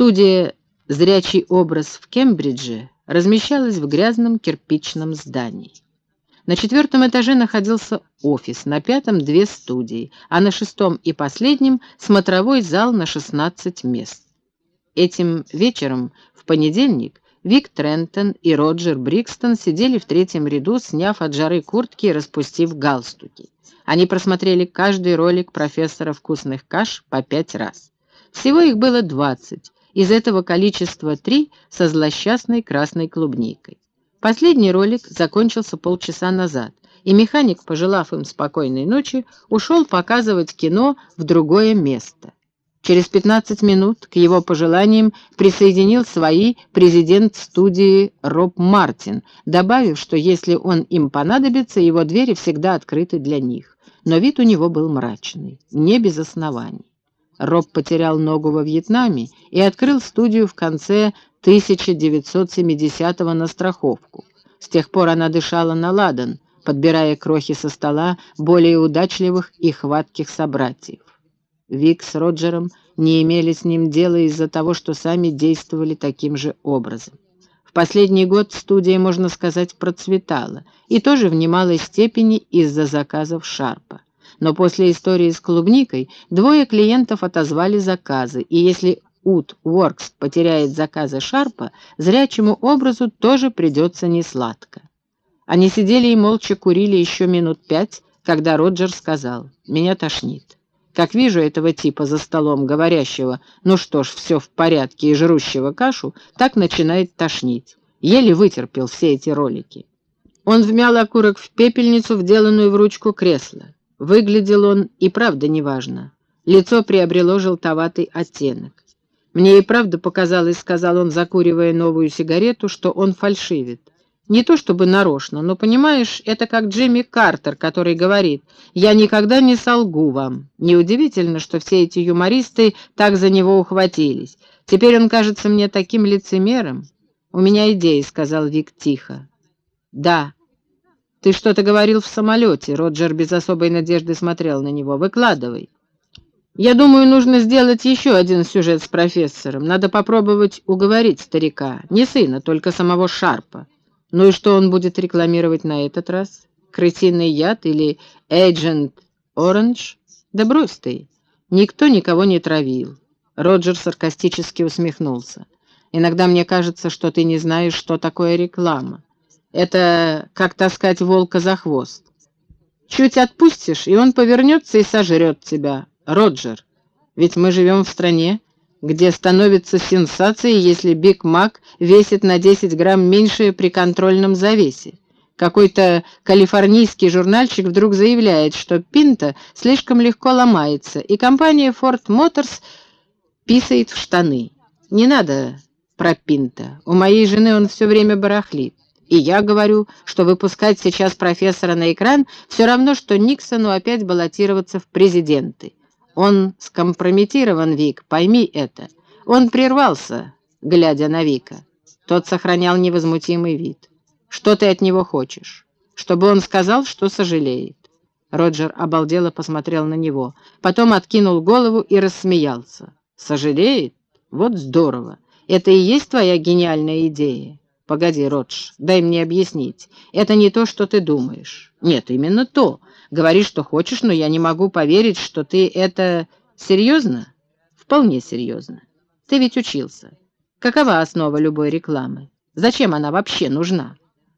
Студия «Зрячий образ» в Кембридже размещалась в грязном кирпичном здании. На четвертом этаже находился офис, на пятом — две студии, а на шестом и последнем — смотровой зал на 16 мест. Этим вечером, в понедельник, Вик Трентон и Роджер Брикстон сидели в третьем ряду, сняв от жары куртки и распустив галстуки. Они просмотрели каждый ролик профессора вкусных каш по пять раз. Всего их было двадцать, из этого количества три со злосчастной красной клубникой. Последний ролик закончился полчаса назад, и механик, пожелав им спокойной ночи, ушел показывать кино в другое место. Через 15 минут к его пожеланиям присоединил свои президент студии Роб Мартин, добавив, что если он им понадобится, его двери всегда открыты для них. Но вид у него был мрачный, не без оснований. Роб потерял ногу во Вьетнаме и открыл студию в конце 1970-го на страховку. С тех пор она дышала на ладан, подбирая крохи со стола более удачливых и хватких собратьев. Вик с Роджером не имели с ним дела из-за того, что сами действовали таким же образом. В последний год студия, можно сказать, процветала, и тоже в немалой степени из-за заказов Шарпа. Но после истории с клубникой двое клиентов отозвали заказы, и если Ут Уоркс потеряет заказы Шарпа, зрячему образу тоже придется несладко. Они сидели и молча курили еще минут пять, когда Роджер сказал «Меня тошнит». Как вижу этого типа за столом, говорящего «ну что ж, все в порядке» и жрущего кашу, так начинает тошнить. Еле вытерпел все эти ролики. Он вмял окурок в пепельницу, вделанную в ручку кресла. Выглядел он и правда неважно. Лицо приобрело желтоватый оттенок. «Мне и правда показалось», — сказал он, закуривая новую сигарету, — «что он фальшивит. Не то чтобы нарочно, но, понимаешь, это как Джимми Картер, который говорит, «Я никогда не солгу вам». Неудивительно, что все эти юмористы так за него ухватились. Теперь он кажется мне таким лицемером. «У меня идея», — сказал Вик тихо. «Да». «Ты что-то говорил в самолете», — Роджер без особой надежды смотрел на него. «Выкладывай». «Я думаю, нужно сделать еще один сюжет с профессором. Надо попробовать уговорить старика. Не сына, только самого Шарпа. Ну и что он будет рекламировать на этот раз? Крысиный яд или Agent Orange? Да брось ты. Никто никого не травил. Роджер саркастически усмехнулся. Иногда мне кажется, что ты не знаешь, что такое реклама. Это как таскать волка за хвост. Чуть отпустишь, и он повернется и сожрет тебя. Роджер, ведь мы живем в стране, где становится сенсацией, если Биг Мак весит на 10 грамм меньше при контрольном завесе. Какой-то калифорнийский журнальчик вдруг заявляет, что пинта слишком легко ломается, и компания Ford Motors писает в штаны. Не надо про пинта. У моей жены он все время барахлит. И я говорю, что выпускать сейчас профессора на экран все равно, что Никсону опять баллотироваться в президенты. Он скомпрометирован, Вик, пойми это. Он прервался, глядя на Вика. Тот сохранял невозмутимый вид. Что ты от него хочешь? Чтобы он сказал, что сожалеет. Роджер обалдело посмотрел на него, потом откинул голову и рассмеялся. «Сожалеет? Вот здорово! Это и есть твоя гениальная идея?» «Погоди, Родж, дай мне объяснить. Это не то, что ты думаешь». «Нет, именно то. Говори, что хочешь, но я не могу поверить, что ты это... Серьезно? Вполне серьезно. Ты ведь учился. Какова основа любой рекламы? Зачем она вообще нужна?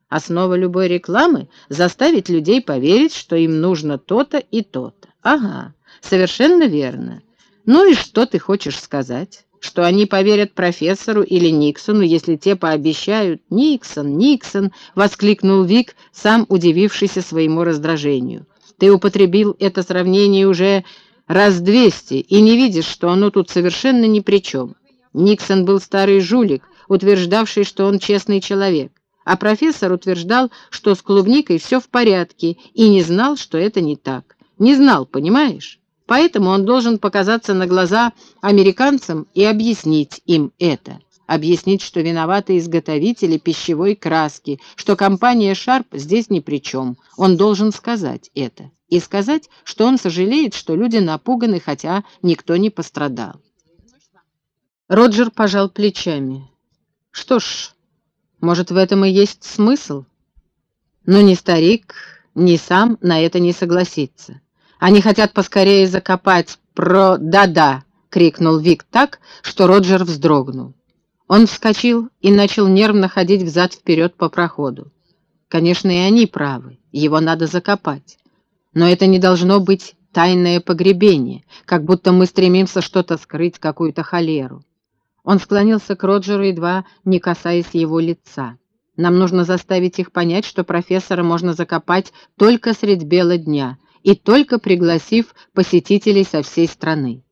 Основа любой рекламы — заставить людей поверить, что им нужно то-то и то-то. Ага, совершенно верно. Ну и что ты хочешь сказать? Что они поверят профессору или Никсону, если те пообещают «Никсон, Никсон!» — воскликнул Вик, сам удивившийся своему раздражению. Ты употребил это сравнение уже раз двести и не видишь, что оно тут совершенно ни при чем. Никсон был старый жулик, утверждавший, что он честный человек, а профессор утверждал, что с клубникой все в порядке, и не знал, что это не так. Не знал, понимаешь? Поэтому он должен показаться на глаза американцам и объяснить им это объяснить, что виноваты изготовители пищевой краски, что компания «Шарп» здесь ни при чем. Он должен сказать это. И сказать, что он сожалеет, что люди напуганы, хотя никто не пострадал. Роджер пожал плечами. Что ж, может, в этом и есть смысл? Но ни старик, ни сам на это не согласится. Они хотят поскорее закопать про «да-да», — крикнул Вик так, что Роджер вздрогнул. Он вскочил и начал нервно ходить взад-вперед по проходу. Конечно, и они правы, его надо закопать. Но это не должно быть тайное погребение, как будто мы стремимся что-то скрыть, какую-то холеру. Он склонился к Роджеру, едва не касаясь его лица. Нам нужно заставить их понять, что профессора можно закопать только средь бела дня и только пригласив посетителей со всей страны.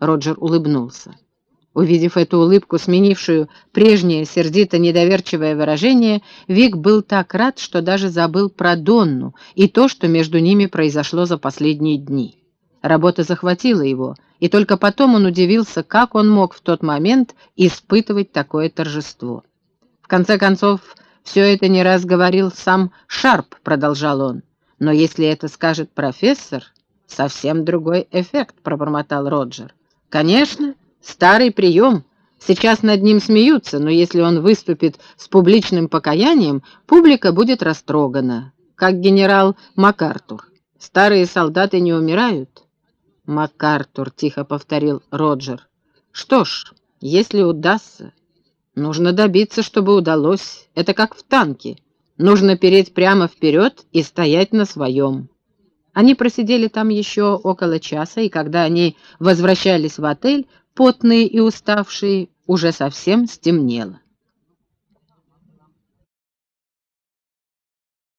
Роджер улыбнулся. Увидев эту улыбку, сменившую прежнее сердито-недоверчивое выражение, Вик был так рад, что даже забыл про Донну и то, что между ними произошло за последние дни. Работа захватила его, и только потом он удивился, как он мог в тот момент испытывать такое торжество. В конце концов, все это не раз говорил сам Шарп, продолжал он. Но если это скажет профессор, совсем другой эффект, пробормотал Роджер. Конечно, старый прием. Сейчас над ним смеются, но если он выступит с публичным покаянием, публика будет растрогана, как генерал МакАртур. Старые солдаты не умирают. МакАртур, тихо повторил Роджер. Что ж, если удастся, нужно добиться, чтобы удалось. Это как в танке. Нужно переть прямо вперед и стоять на своем. Они просидели там еще около часа, и когда они возвращались в отель, потные и уставшие, уже совсем стемнело.